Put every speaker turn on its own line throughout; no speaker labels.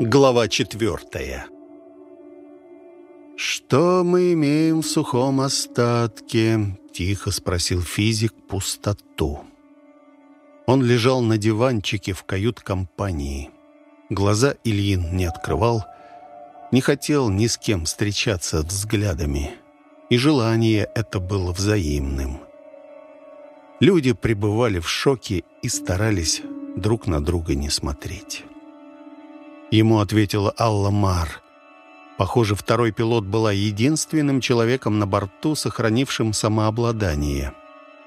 Глава четвертая «Что мы имеем в сухом остатке?» — тихо спросил физик пустоту. Он лежал на диванчике в кают-компании. Глаза Ильин не открывал, не хотел ни с кем встречаться взглядами. И желание это было взаимным. Люди пребывали в шоке и старались друг на друга не смотреть. Ему ответила Алла Мар. Похоже, второй пилот была единственным человеком на борту, сохранившим самообладание.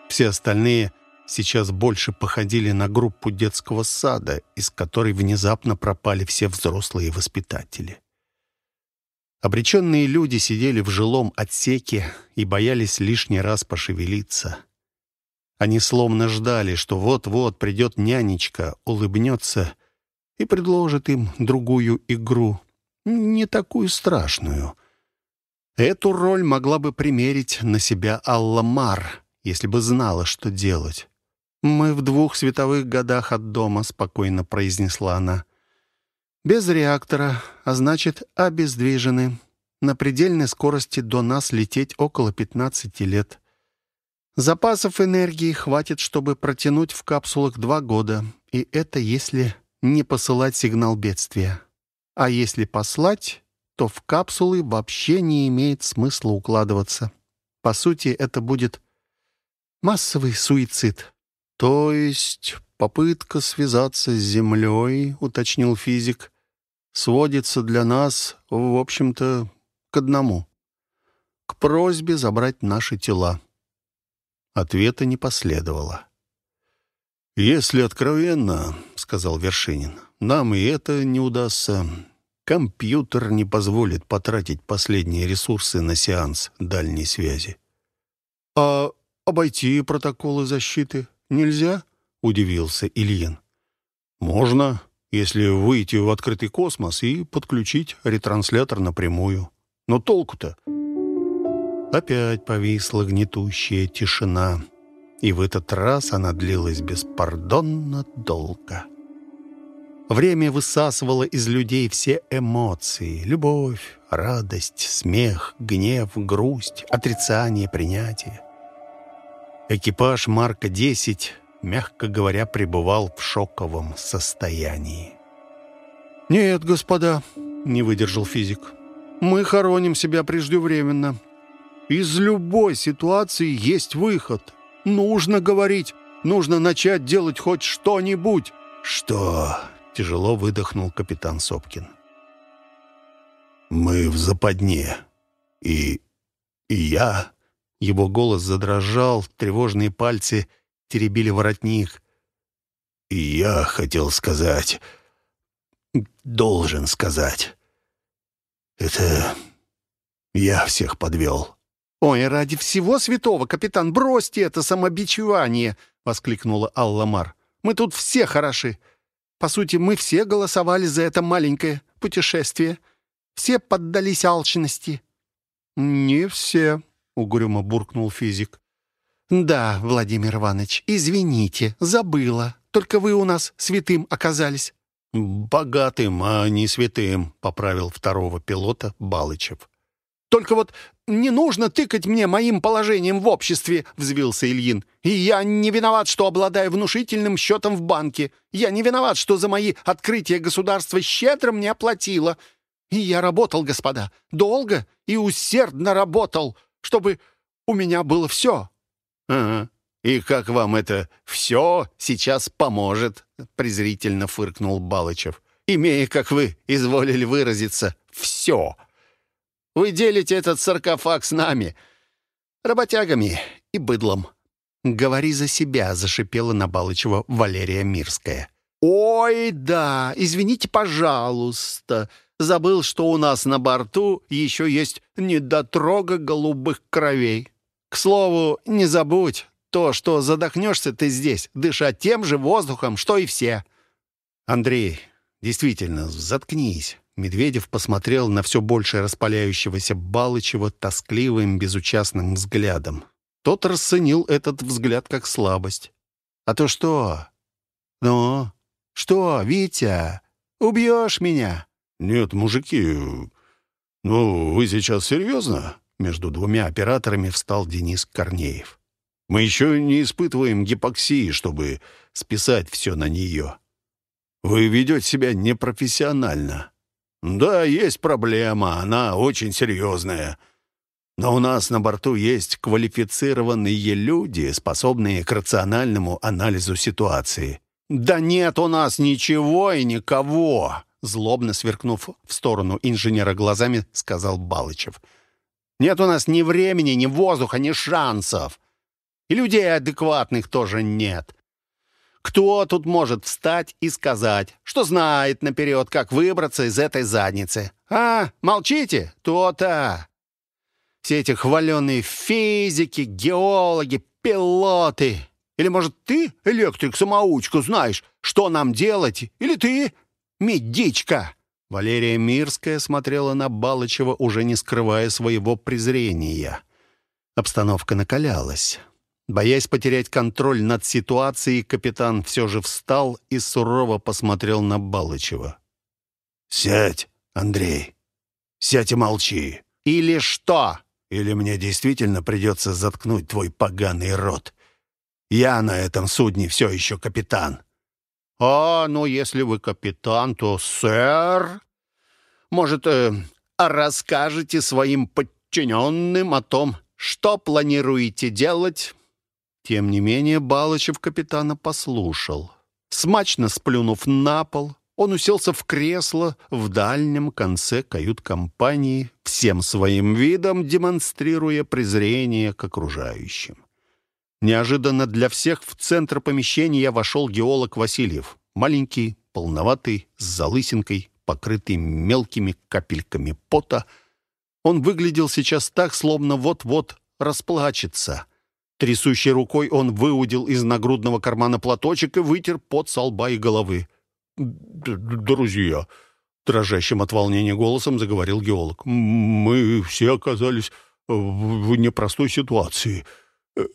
Все остальные сейчас больше походили на группу детского сада, из которой внезапно пропали все взрослые воспитатели. Обреченные люди сидели в жилом отсеке и боялись лишний раз пошевелиться — они словно ждали, что вот-вот придет нянечка, улыбнется и предложит им другую игру, не такую страшную. Эту роль могла бы примерить на себя Алла Мар, если бы знала, что делать. «Мы в двух световых годах от дома», — спокойно произнесла она. «Без реактора, а значит, обездвижены. На предельной скорости до нас лететь около 15 лет. Запасов энергии хватит, чтобы протянуть в капсулах два года. И это если не посылать сигнал бедствия. А если послать, то в капсулы вообще не имеет смысла укладываться. По сути, это будет массовый суицид. То есть попытка связаться с Землей, уточнил физик, сводится для нас, в общем-то, к одному. К просьбе забрать наши тела. Ответа не последовало. «Если откровенно, — сказал Вершинин, — нам и это не удастся. Компьютер не позволит потратить последние ресурсы на сеанс дальней связи». «А обойти протоколы защиты нельзя?» — удивился Ильин. «Можно, если выйти в открытый космос и подключить ретранслятор напрямую. Но толку-то?» Опять повисла гнетущая тишина, и в этот раз она длилась беспардонно долго. Время высасывало из людей все эмоции — любовь, радость, смех, гнев, грусть, отрицание, принятие. Экипаж Марка-10, мягко говоря, пребывал в шоковом состоянии. «Нет, господа», — не выдержал физик, — «мы хороним себя преждевременно». Из любой ситуации есть выход. Нужно говорить, нужно начать делать хоть что-нибудь. Что? Тяжело выдохнул капитан Сопкин. Мы в западне. И... и я... Его голос задрожал, тревожные пальцы теребили воротник. И я хотел сказать... Должен сказать. Это... Я всех подвел. «Ой, ради всего святого, капитан, бросьте это самобичевание!» — воскликнула Алла Мар. «Мы тут все хороши. По сути, мы все голосовали за это маленькое путешествие. Все поддались алчности». «Не все», — угрюмо буркнул физик. «Да, Владимир Иванович, извините, забыла. Только вы у нас святым оказались». «Богатым, а не святым», — поправил второго пилота Балычев. Только вот не нужно тыкать мне моим положением в обществе», — взвился Ильин. «И я не виноват, что обладаю внушительным счетом в банке. Я не виноват, что за мои открытия государство щедро мне оплатило. И я работал, господа, долго и усердно работал, чтобы у меня было все». «Ага. И как вам это «все» сейчас поможет?» — презрительно фыркнул Балычев. «Имея, как вы изволили выразиться, «все». Вы делите этот саркофаг с нами, работягами и быдлом». «Говори за себя», — зашипела на Балычева Валерия Мирская. «Ой, да, извините, пожалуйста. Забыл, что у нас на борту еще есть недотрога голубых кровей. К слову, не забудь, то, что задохнешься ты здесь, дыша тем же воздухом, что и все». «Андрей, действительно, заткнись. Медведев посмотрел на все больше распаляющегося Балычева тоскливым, безучастным взглядом. Тот расценил этот взгляд как слабость. «А то что?» «Ну, что, Витя, убьешь меня? «Нет, мужики, ну, вы сейчас серьезно?» Между двумя операторами встал Денис Корнеев. «Мы еще не испытываем гипоксии, чтобы списать все на нее. Вы ведете себя непрофессионально. Да, есть проблема, она очень серьезная. Но у нас на борту есть квалифицированные люди, способные к рациональному анализу ситуации. Да нет у нас ничего и никого!» Злобно сверкнув в сторону инженера глазами, сказал Балычев. «Нет у нас ни времени, ни воздуха, ни шансов. И людей адекватных тоже нет. Кто тут может встать и сказать, что знает наперед, как выбраться из этой задницы? А, молчите? То-то. Все эти хваленные физики, геологи, пилоты. Или, может, ты, электрик-самоучка, знаешь, что нам делать? Или ты, медичка?» Валерия Мирская смотрела на Балычева, уже не скрывая своего презрения. Обстановка накалялась. Боясь потерять контроль над ситуацией, капитан все же встал и сурово посмотрел на Балычева. «Сядь, Андрей. Сядь и молчи. Или что? Или мне действительно придется заткнуть твой поганый рот. Я на этом судне все еще капитан». «А, ну, если вы капитан, то, сэр, может, э, расскажете своим подчиненным о том, что планируете делать?» Тем не менее, Балычев капитана послушал. Смачно сплюнув на пол, он уселся в кресло в дальнем конце кают-компании, всем своим видом демонстрируя презрение к окружающим. Неожиданно для всех в центр помещения вошел геолог Васильев. Маленький, полноватый, с залысинкой, покрытый мелкими капельками пота. Он выглядел сейчас так, словно вот-вот расплачется. Трясущей рукой он выудил из нагрудного кармана платочек и вытер пот со лба и головы. «Друзья», — дрожащим от волнения голосом заговорил геолог, «мы все оказались в непростой ситуации.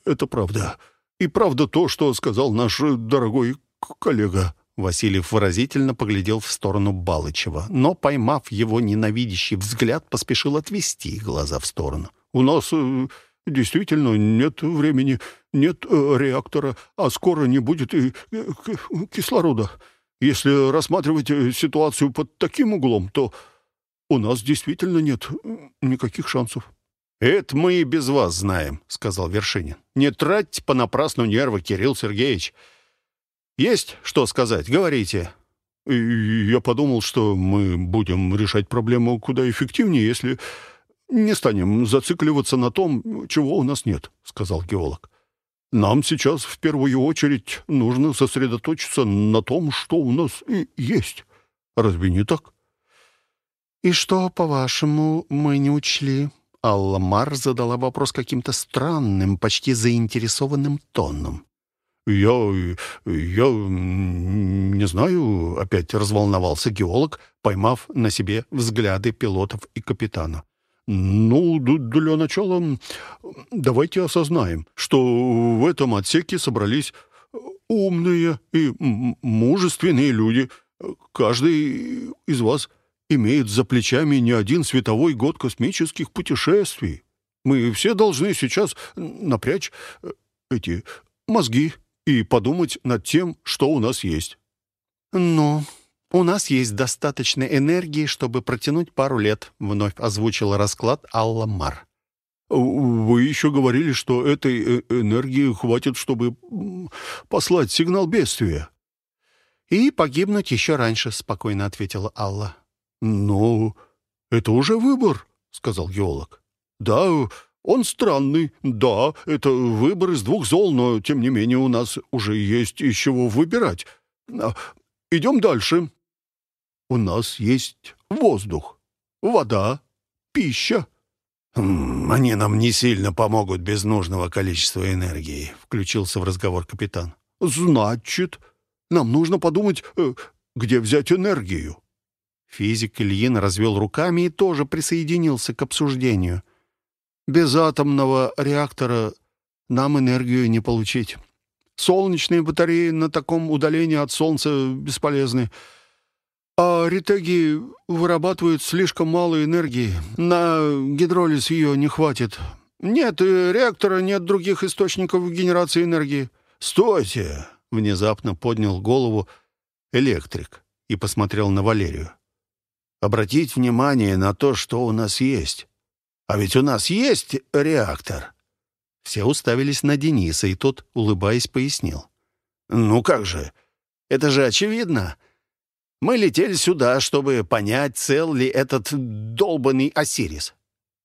Это правда. И правда то, что сказал наш дорогой коллега». Васильев выразительно поглядел в сторону Балычева, но, поймав его ненавидящий взгляд, поспешил отвести глаза в сторону. «У нас э, Действительно, нет времени, нет э, реактора, а скоро не будет и э, кислорода. Если рассматривать э, ситуацию под таким углом, то у нас действительно нет никаких шансов». «Это мы и без вас знаем», — сказал Вершинин. «Не тратьте понапрасну нервы, Кирилл Сергеевич. Есть что сказать? Говорите». И «Я подумал, что мы будем решать проблему куда эффективнее, если «Не станем зацикливаться на том, чего у нас нет», — сказал геолог. «Нам сейчас в первую очередь нужно сосредоточиться на том, что у нас и есть. Разве не так?» «И что, по-вашему, мы не учли?» Алла Мар задала вопрос каким-то странным, почти заинтересованным тоном. «Я... я... не знаю», — опять разволновался геолог, поймав на себе взгляды пилотов и капитана. «Ну, для начала давайте осознаем, что в этом отсеке собрались умные и мужественные люди. Каждый из вас имеет за плечами не один световой год космических путешествий. Мы все должны сейчас напрячь э, эти мозги и подумать над тем, что у нас есть». «Ну, «У нас есть достаточно энергии, чтобы протянуть пару лет», — вновь озвучил расклад Алла Мар. «Вы еще говорили, что этой э, энергии хватит, чтобы послать сигнал бедствия». «И погибнуть еще раньше», — спокойно ответила Алла. «Ну, это уже выбор», — сказал геолог. «Да, он странный, да, это выбор из двух зол, но, тем не менее, у нас уже есть из чего выбирать. А, идем дальше» у нас есть воздух, вода, пища».
«Хм, «Они нам не сильно помогут без нужного количества энергии», — включился в разговор капитан.
«Значит, нам нужно подумать, э, где взять энергию».
Физик Ильин развел руками и тоже присоединился к обсуждению.
«Без атомного реактора нам энергию не получить. Солнечные батареи на таком удалении от Солнца бесполезны. «А ретеги вырабатывают слишком мало энергии. На гидролиз ее не хватит. Нет э, реактора, нет других источников генерации энергии».
«Стойте!» — внезапно поднял голову электрик и посмотрел на Валерию. «Обратить внимание на то, что у нас есть. А ведь у нас есть реактор».
Все уставились на Дениса, и тот, улыбаясь, пояснил.
«Ну как же? Это же очевидно. Мы летели сюда, чтобы понять, цел ли этот долбанный Осирис.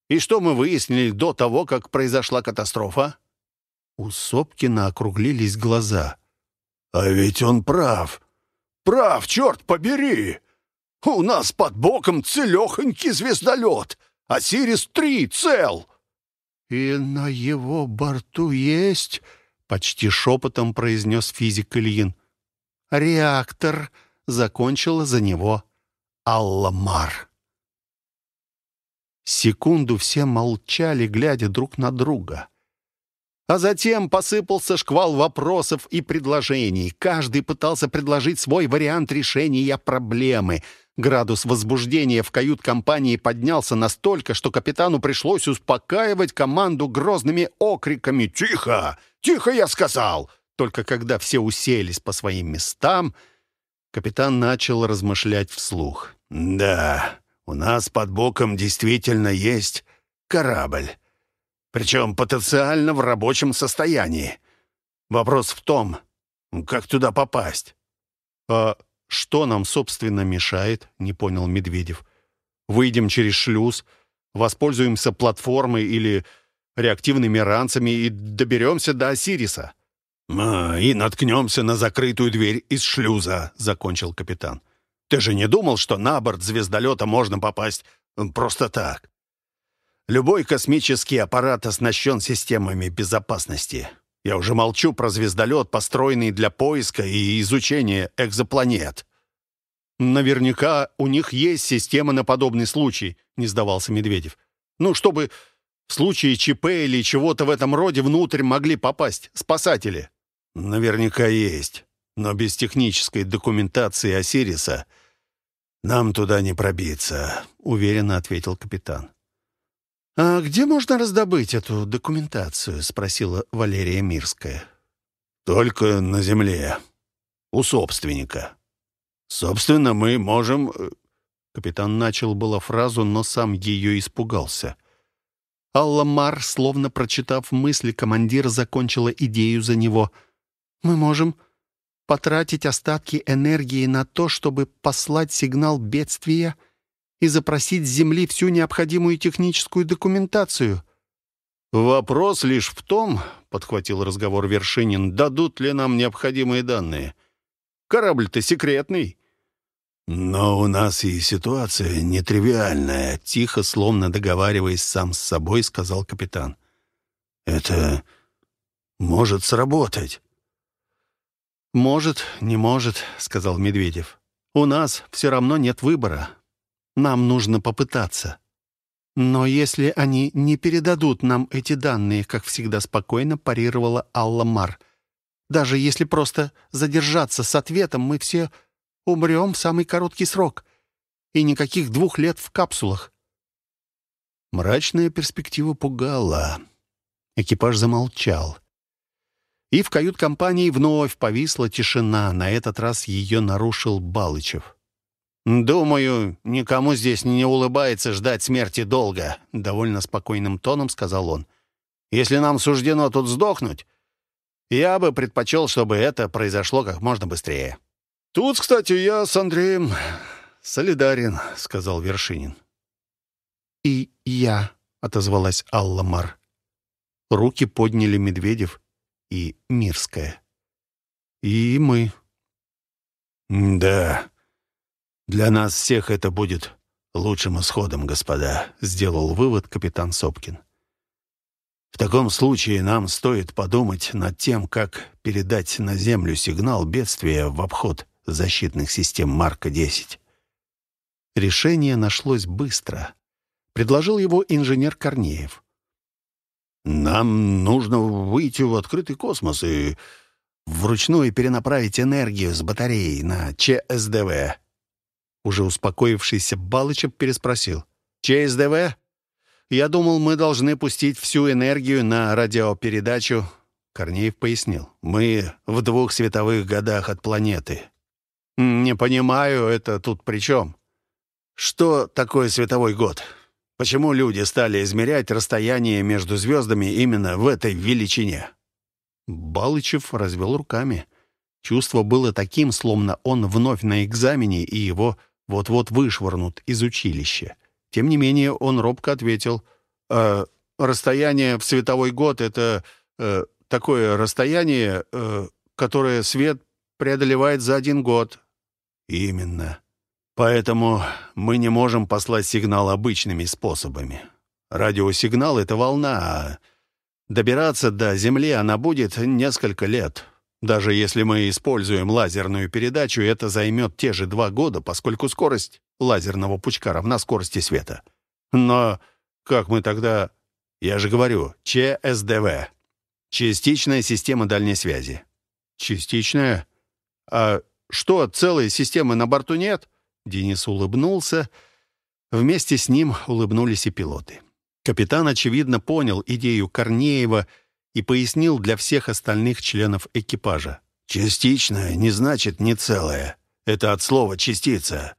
И что мы выяснили до того, как произошла катастрофа?»
У Сопкина округлились глаза.
«А ведь он прав. Прав, черт побери! У нас под боком целехонький звездолет. Осирис-3 цел!»
«И на его борту есть...» — почти шепотом произнес физик Ильин. «Реактор!» — закончила за него Алла Мар. Секунду все молчали, глядя друг на друга. А затем посыпался шквал вопросов и предложений. Каждый пытался предложить свой вариант решения проблемы. Градус возбуждения в кают-компании поднялся настолько, что капитану пришлось успокаивать команду грозными окриками «Тихо! Тихо, я сказал!» Только когда все уселись по своим местам, капитан начал размышлять вслух.
«Да, у нас под боком действительно есть корабль. Причем потенциально в рабочем состоянии. Вопрос в том, как туда попасть.
«А что нам, собственно, мешает?» — не понял Медведев. «Выйдем через шлюз, воспользуемся платформой или реактивными ранцами и доберемся до Осириса».
«А, «И наткнемся на закрытую дверь из шлюза», — закончил капитан. «Ты же не думал, что на борт звездолета можно попасть просто так?» Любой космический аппарат оснащен системами безопасности. Я уже молчу про звездолет, построенный для поиска и изучения экзопланет.
«Наверняка у них есть система на подобный случай», — не сдавался Медведев. «Ну, чтобы в случае ЧП или чего-то в этом роде внутрь могли попасть спасатели».
«Наверняка есть, но без технической документации Осириса нам туда не пробиться», — уверенно ответил капитан.
«А где можно раздобыть эту документацию?» — спросила Валерия Мирская.
«Только на земле. У собственника. Собственно, мы можем...»
Капитан начал было фразу, но сам ее испугался. Алла Мар, словно прочитав мысли, командир закончила идею за него. «Мы можем потратить остатки энергии на то, чтобы послать сигнал бедствия и запросить с Земли всю необходимую техническую документацию».
«Вопрос лишь в том, — подхватил разговор Вершинин, — дадут ли нам необходимые данные. Корабль-то секретный». «Но у нас и ситуация нетривиальная», — тихо, словно договариваясь сам с собой, сказал капитан. «Это может сработать».
«Может, не может», — сказал Медведев. «У нас все равно нет выбора. Нам нужно попытаться. Но если они не передадут нам эти данные, как всегда спокойно парировала Алла Мар, даже если просто задержаться с ответом, мы все умрем в самый короткий срок. И никаких двух лет в капсулах.
Мрачная перспектива пугала. Экипаж замолчал.
И в кают-компании вновь повисла тишина. На этот раз ее нарушил Балычев.
«Думаю, никому здесь не улыбается ждать смерти долго», — довольно спокойным тоном сказал он. «Если нам суждено тут сдохнуть, я бы предпочел, чтобы это произошло как можно быстрее».
«Тут, кстати, я с Андреем солидарен», — сказал Вершинин. «И я», — отозвалась Алла Мар. Руки подняли Медведев и Мирская. «И мы».
«Да», «Для нас всех это будет лучшим исходом, господа», — сделал вывод капитан Сопкин. «В таком случае нам стоит подумать над тем, как передать на Землю сигнал бедствия в обход защитных систем Марка-10».
Решение нашлось быстро. Предложил его инженер Корнеев.
«Нам нужно выйти в открытый космос и вручную перенаправить энергию с батареи на ЧСДВ.
Уже успокоившийся Балычев переспросил. ЧСДВ? Я думал, мы должны пустить всю энергию на радиопередачу. Корнеев пояснил. Мы в двух световых годах от планеты. Не понимаю, это тут при чем? Что такое световой год? Почему люди стали измерять расстояние между звездами именно в этой величине? Балычев развел руками. Чувство было таким, словно он вновь на экзамене, и его вот-вот вышвырнут из училища. Тем не менее, он робко ответил, э, «Расстояние в световой год — это э, такое расстояние, э, которое свет преодолевает за один год». «Именно. Поэтому мы не можем послать сигнал обычными способами. Радиосигнал — это волна, а добираться до Земли она будет несколько лет». Даже если мы используем лазерную передачу, это займет те же два года, поскольку скорость лазерного пучка равна скорости света. Но как мы тогда... Я же говорю, ЧСДВ. Частичная система дальней связи. Частичная? А что, целой системы на борту нет? Денис улыбнулся. Вместе с ним улыбнулись и пилоты. Капитан, очевидно, понял идею Корнеева — и пояснил для всех остальных членов экипажа. «Частичное не значит не целое. Это от слова «частица».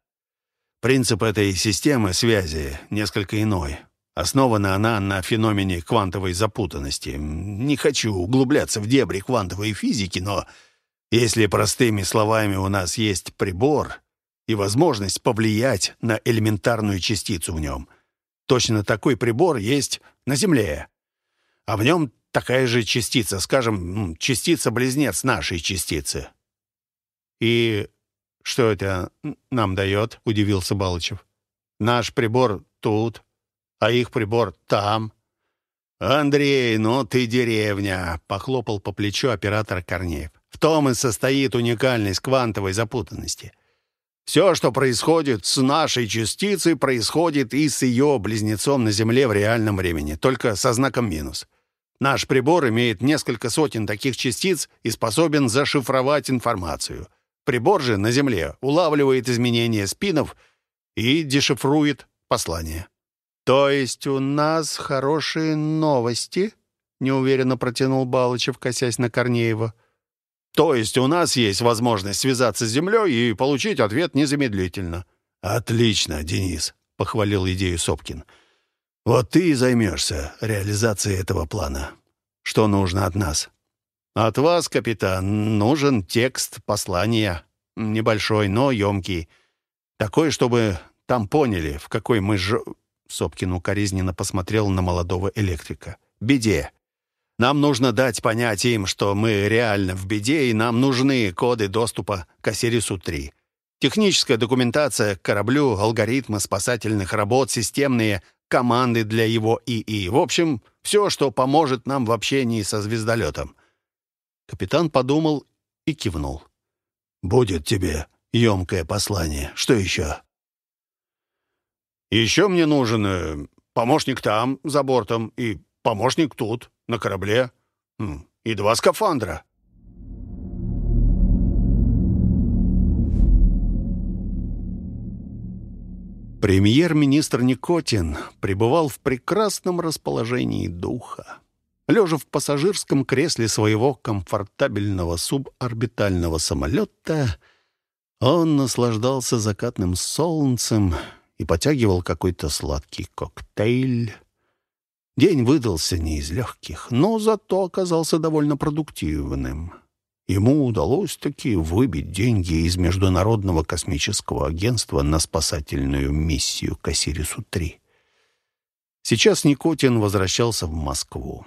Принцип этой системы связи несколько иной. Основана она на феномене квантовой запутанности. Не хочу углубляться в дебри квантовой физики, но если простыми словами у нас есть прибор и возможность повлиять на элементарную частицу в нем, точно такой прибор есть на Земле. А в нем такая же частица, скажем, частица-близнец нашей частицы. «И что это нам дает?» — удивился Балычев. «Наш прибор тут, а их прибор там». «Андрей, ну ты деревня!» — похлопал по плечу оператор Корнеев. «В том и состоит уникальность квантовой запутанности. Все, что происходит с нашей частицей, происходит и с ее близнецом на Земле в реальном времени, только со знаком минус. Наш прибор имеет несколько сотен таких частиц и способен зашифровать информацию. Прибор же на Земле улавливает изменения спинов и дешифрует послание. «То есть у нас хорошие новости?» — неуверенно протянул Балычев, косясь на Корнеева. «То есть у нас есть возможность связаться с Землей и получить ответ незамедлительно». «Отлично, Денис», — похвалил идею Сопкин. Вот ты и займешься реализацией этого плана. Что нужно от нас? От вас, капитан, нужен текст послания. Небольшой, но емкий. Такой, чтобы там поняли, в какой мы ж... Сопкин укоризненно посмотрел на молодого электрика. «Беде. Нам нужно дать понять им, что мы реально в беде, и нам нужны коды доступа к Осирису-3. Техническая документация к кораблю, алгоритмы спасательных работ, системные команды для его ИИ. В общем, все, что поможет нам в общении со звездолетом». Капитан подумал и кивнул. «Будет тебе емкое послание. Что еще?» «Еще мне нужен э, помощник там, за бортом, и помощник тут, на корабле, и два скафандра». Премьер-министр Никотин пребывал в прекрасном расположении духа. Лежа в пассажирском кресле своего комфортабельного суборбитального самолета, он наслаждался закатным солнцем и потягивал какой-то сладкий коктейль. День выдался не из легких, но зато оказался довольно продуктивным. Ему удалось таки выбить деньги из Международного космического агентства на спасательную миссию к Осирису-3. Сейчас Никотин возвращался в Москву.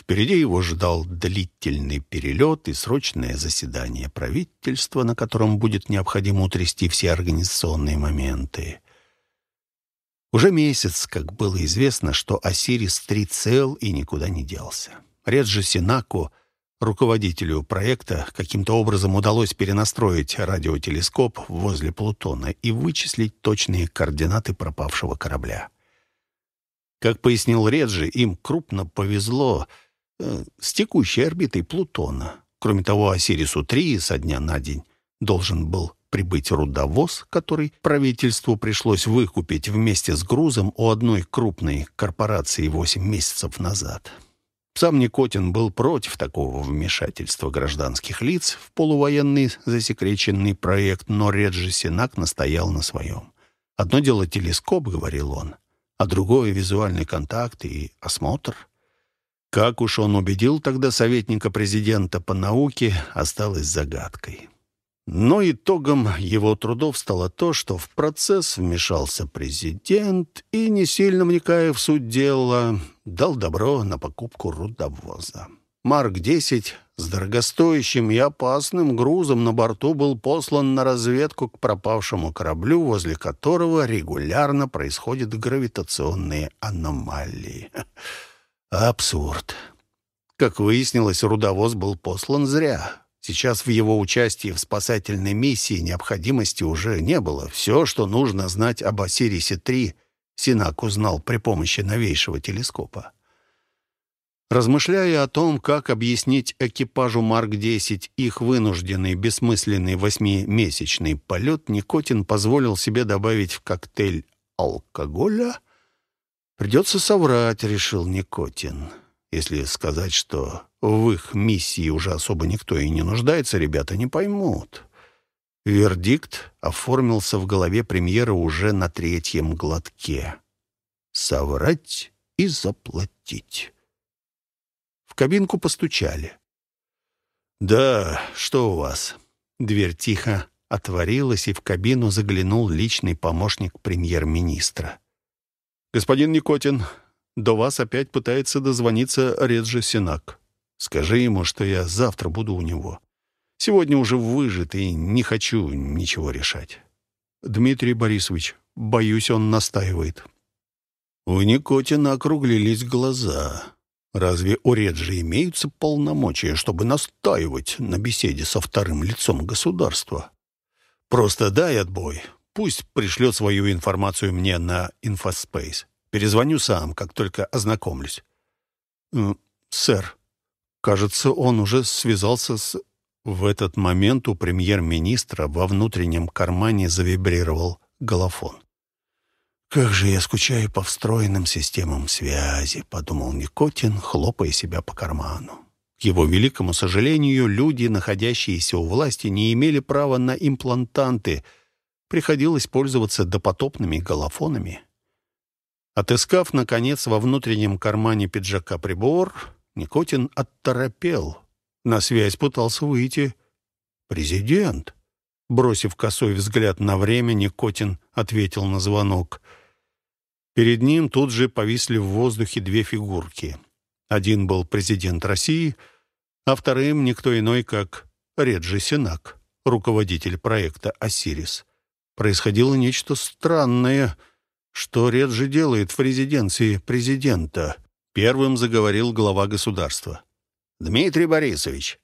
Впереди его ждал длительный перелет и срочное заседание правительства, на котором будет необходимо утрясти все организационные моменты. Уже месяц, как было известно, что Осирис-3 цел и никуда не делся. Реджи Синако Руководителю проекта каким-то образом удалось перенастроить радиотелескоп возле Плутона и вычислить точные координаты пропавшего корабля. Как пояснил Реджи, им крупно повезло э, с текущей орбитой Плутона. Кроме того, Осирису-3 со дня на день должен был прибыть рудовоз, который правительству пришлось выкупить вместе с грузом у одной крупной корпорации восемь месяцев назад. Сам Никотин был против такого вмешательства гражданских лиц в полувоенный засекреченный проект, но Реджи Синак настоял на своем. «Одно дело телескоп», — говорил он, «а другое — визуальный контакт и осмотр». Как уж он убедил тогда советника президента по науке, осталось загадкой. Но итогом его трудов стало то, что в процесс вмешался президент и, не сильно вникая в суть дела, дал добро на покупку рудовоза. Марк-10 с дорогостоящим и опасным грузом на борту был послан на разведку к пропавшему кораблю, возле которого регулярно происходят гравитационные аномалии. Абсурд. Как выяснилось, рудовоз был послан зря. Сейчас в его участии в спасательной миссии необходимости уже не было. Все, что нужно знать об Осирисе-3, Синак узнал при помощи новейшего телескопа. Размышляя о том, как объяснить экипажу Марк-10 их вынужденный бессмысленный восьмимесячный полет, Никотин позволил себе добавить в коктейль алкоголя. «Придется соврать», — решил Никотин. «Если сказать, что в их миссии уже особо никто и не нуждается, ребята не поймут. Вердикт оформился в голове премьера уже на третьем глотке. Соврать и заплатить. В кабинку постучали. «Да, что у вас?» Дверь тихо отворилась, и в кабину заглянул личный помощник премьер-министра. «Господин Никотин, до вас опять пытается дозвониться Реджи Синак». Скажи ему, что я завтра буду у него. Сегодня уже выжит и не хочу ничего решать. Дмитрий Борисович, боюсь, он настаивает. У Никотина округлились глаза. Разве у Реджи имеются полномочия, чтобы настаивать на беседе со вторым лицом государства? Просто дай отбой. Пусть пришлет свою информацию мне на инфоспейс. Перезвоню сам, как только ознакомлюсь. «Сэр», Кажется, он уже связался с... В этот момент у премьер-министра во внутреннем кармане завибрировал голофон. «Как же я скучаю по встроенным системам связи», — подумал Никотин, хлопая себя по карману. К его великому сожалению, люди, находящиеся у власти, не имели права на имплантанты. Приходилось пользоваться допотопными голофонами. Отыскав, наконец, во внутреннем кармане пиджака прибор, Никотин отторопел. На связь пытался выйти президент. Бросив косой взгляд на время, Никотин ответил на звонок. Перед ним тут же повисли в воздухе две фигурки. Один был президент России, а вторым никто иной, как Реджи Сенак, руководитель проекта «Осирис». Происходило нечто странное. Что Реджи делает в резиденции президента? Первым заговорил глава государства. «Дмитрий Борисович,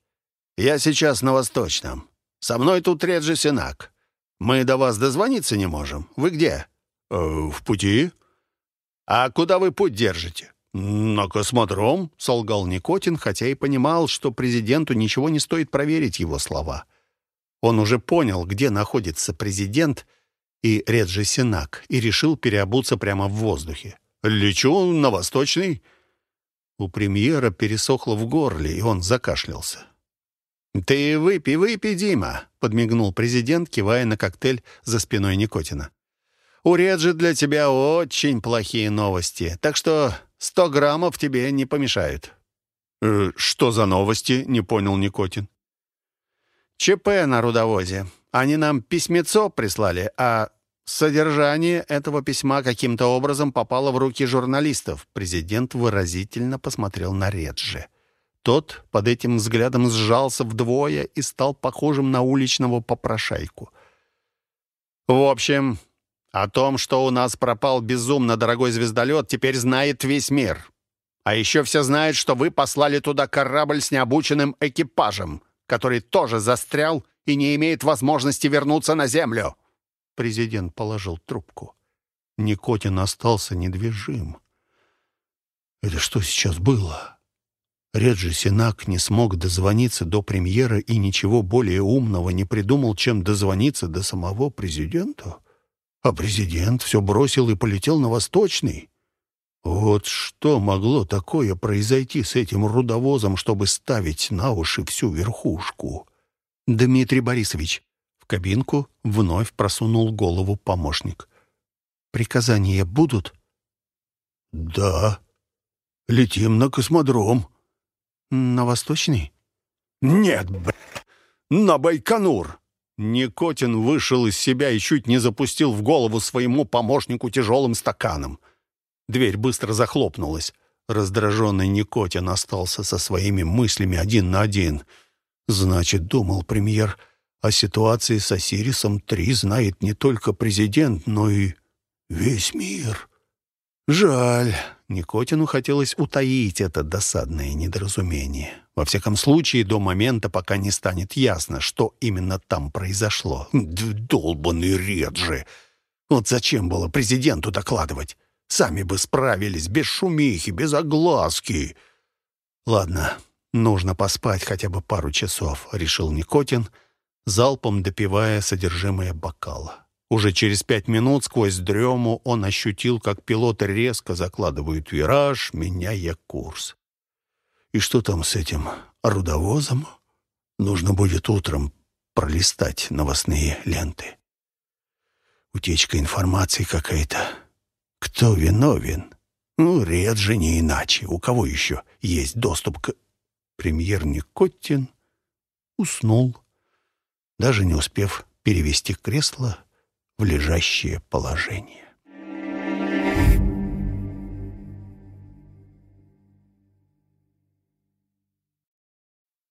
я сейчас на Восточном. Со мной тут Реджи Сенак. Мы до вас дозвониться не можем. Вы где?» э, «В пути». «А куда вы путь держите?» «На космодром», — солгал Никотин, хотя и понимал, что президенту ничего не стоит проверить его слова. Он уже понял, где находится президент и Реджи Сенак, и решил переобуться прямо в воздухе. «Лечу на Восточный». У премьера пересохло в горле, и он закашлялся. «Ты выпей, выпей, Дима!» — подмигнул президент, кивая на коктейль за спиной Никотина. «У Реджи для тебя очень плохие новости, так что сто граммов тебе не помешают». «Э, «Что за новости?» — не понял Никотин. «ЧП на рудовозе. Они нам письмецо прислали, а Содержание этого письма каким-то образом попало в руки журналистов. Президент выразительно посмотрел на Реджи. Тот под этим взглядом сжался вдвое и стал похожим на уличного попрошайку. «В общем, о том, что у нас пропал безумно дорогой звездолет, теперь знает весь мир. А еще все знают, что вы послали туда корабль с необученным экипажем, который тоже застрял и не имеет возможности вернуться на Землю». Президент положил трубку. Никотин остался недвижим. Это что сейчас было? Реджи Синак не смог дозвониться до премьера и ничего более умного не придумал, чем дозвониться до самого президента. А президент все бросил и полетел на Восточный. Вот что могло такое произойти с этим рудовозом, чтобы ставить на уши всю верхушку? Дмитрий Борисович, в кабинку вновь просунул голову помощник. Приказания будут? Да. Летим на космодром. На Восточный? Нет, б... на Байконур. Никотин вышел из себя и чуть не запустил в голову своему помощнику тяжелым стаканом. Дверь быстро захлопнулась. Раздраженный Никотин остался со своими мыслями один на один. «Значит, — думал премьер, — о ситуации с Осирисом-3 знает не только президент, но и весь мир». Жаль, Никотину хотелось утаить это досадное недоразумение. Во всяком случае, до момента, пока не станет ясно, что именно там произошло. Долбанный Реджи! Вот зачем было президенту докладывать? Сами бы справились, без шумихи, без огласки. Ладно, нужно поспать хотя бы пару часов, решил Никотин, залпом допивая содержимое бокала. Уже через пять минут сквозь дрему он ощутил, как пилоты резко закладывают вираж, меняя курс. И что там с этим рудовозом? Нужно будет утром пролистать новостные ленты. Утечка информации какая-то. Кто виновен? Ну, Ред же не иначе. У кого еще есть доступ к... Премьер Никотин уснул, даже не успев перевести кресло в лежащее положение.